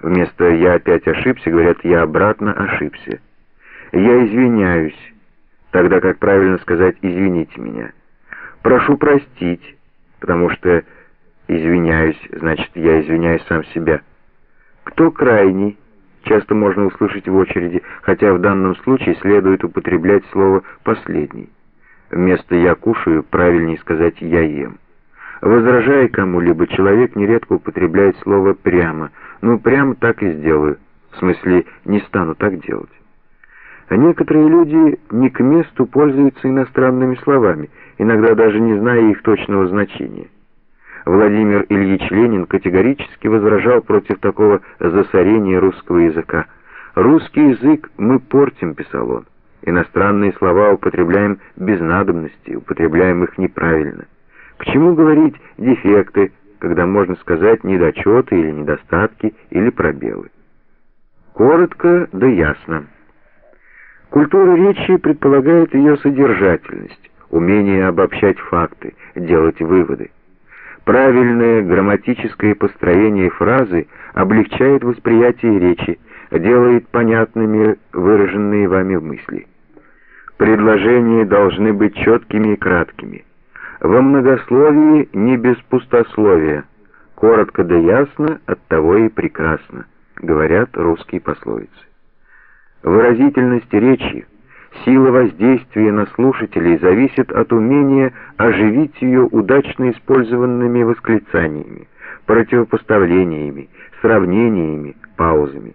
Вместо «я опять ошибся» говорят «я обратно ошибся». «Я извиняюсь», тогда как правильно сказать «извините меня». «Прошу простить», потому что «извиняюсь» значит «я извиняюсь сам себя». «Кто крайний?» часто можно услышать в очереди, хотя в данном случае следует употреблять слово «последний». Вместо «я кушаю» правильнее сказать «я ем». Возражая кому-либо, человек нередко употребляет слово «прямо». Ну, прямо так и сделаю. В смысле, не стану так делать. А некоторые люди не к месту пользуются иностранными словами, иногда даже не зная их точного значения. Владимир Ильич Ленин категорически возражал против такого засорения русского языка. «Русский язык мы портим», — писал он. «Иностранные слова употребляем без надобности, употребляем их неправильно». К чему говорить дефекты, когда можно сказать недочеты или недостатки или пробелы? Коротко да ясно. Культура речи предполагает ее содержательность, умение обобщать факты, делать выводы. Правильное грамматическое построение фразы облегчает восприятие речи, делает понятными выраженные вами мысли. Предложения должны быть четкими и краткими. Во многословии не без пустословия. Коротко да ясно, оттого и прекрасно, говорят русские пословицы. Выразительность речи, сила воздействия на слушателей зависит от умения оживить ее удачно использованными восклицаниями, противопоставлениями, сравнениями, паузами.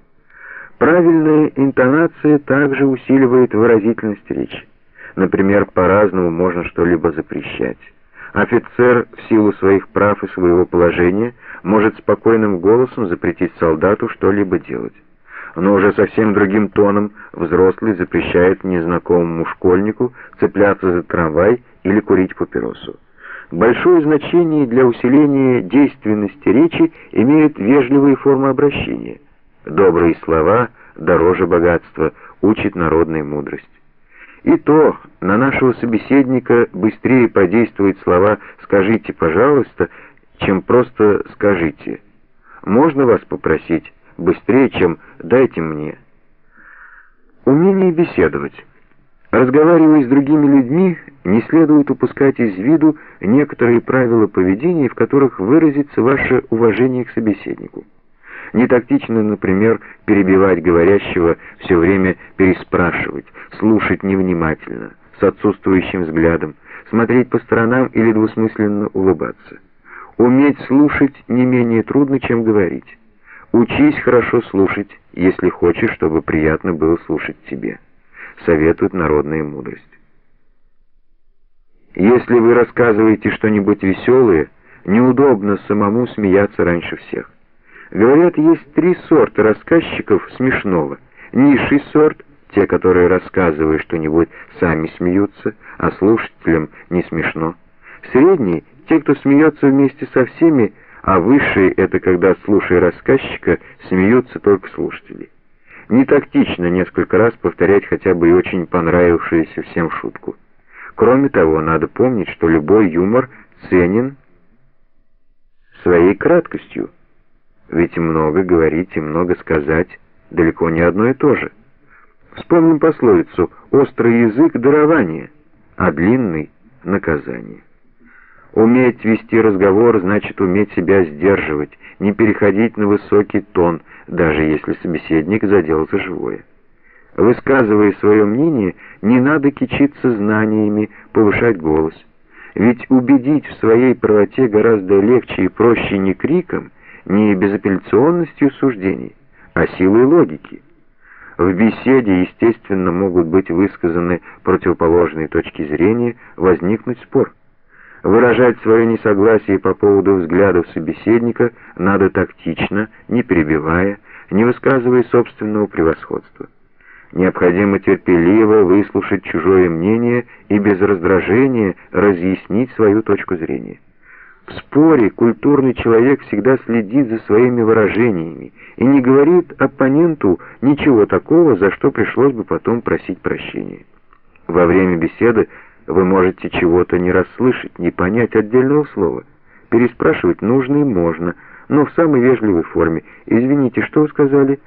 Правильная интонация также усиливает выразительность речи. Например, по-разному можно что-либо запрещать. Офицер в силу своих прав и своего положения может спокойным голосом запретить солдату что-либо делать. Но уже совсем другим тоном взрослый запрещает незнакомому школьнику цепляться за трамвай или курить папиросу. Большое значение для усиления действенности речи имеют вежливые формы обращения. Добрые слова дороже богатства, учит народная мудрость. И то на нашего собеседника быстрее подействуют слова «скажите, пожалуйста», чем просто «скажите». Можно вас попросить быстрее, чем «дайте мне». Умение беседовать. Разговаривая с другими людьми, не следует упускать из виду некоторые правила поведения, в которых выразится ваше уважение к собеседнику. Не тактично, например, перебивать говорящего, все время переспрашивать, слушать невнимательно, с отсутствующим взглядом, смотреть по сторонам или двусмысленно улыбаться. Уметь слушать не менее трудно, чем говорить. Учись хорошо слушать, если хочешь, чтобы приятно было слушать тебе. Советует народная мудрость. Если вы рассказываете что-нибудь веселое, неудобно самому смеяться раньше всех. Говорят, есть три сорта рассказчиков смешного. Низший сорт — те, которые, рассказывая что-нибудь, сами смеются, а слушателям не смешно. Средний — те, кто смеется вместе со всеми, а высший — это когда, слушая рассказчика, смеются только слушатели. Не тактично несколько раз повторять хотя бы и очень понравившуюся всем шутку. Кроме того, надо помнить, что любой юмор ценен своей краткостью. Ведь много говорить и много сказать далеко не одно и то же. Вспомним пословицу «острый язык — дарование, а длинный — наказание». Уметь вести разговор значит уметь себя сдерживать, не переходить на высокий тон, даже если собеседник задел за живое. Высказывая свое мнение, не надо кичиться знаниями, повышать голос. Ведь убедить в своей правоте гораздо легче и проще не криком, не безапелляционностью суждений, а силой логики. В беседе, естественно, могут быть высказаны противоположные точки зрения, возникнуть спор. Выражать свое несогласие по поводу взглядов собеседника надо тактично, не перебивая, не высказывая собственного превосходства. Необходимо терпеливо выслушать чужое мнение и без раздражения разъяснить свою точку зрения. В споре культурный человек всегда следит за своими выражениями и не говорит оппоненту ничего такого, за что пришлось бы потом просить прощения. Во время беседы вы можете чего-то не расслышать, не понять отдельного слова. Переспрашивать нужно и можно, но в самой вежливой форме. «Извините, что вы сказали?»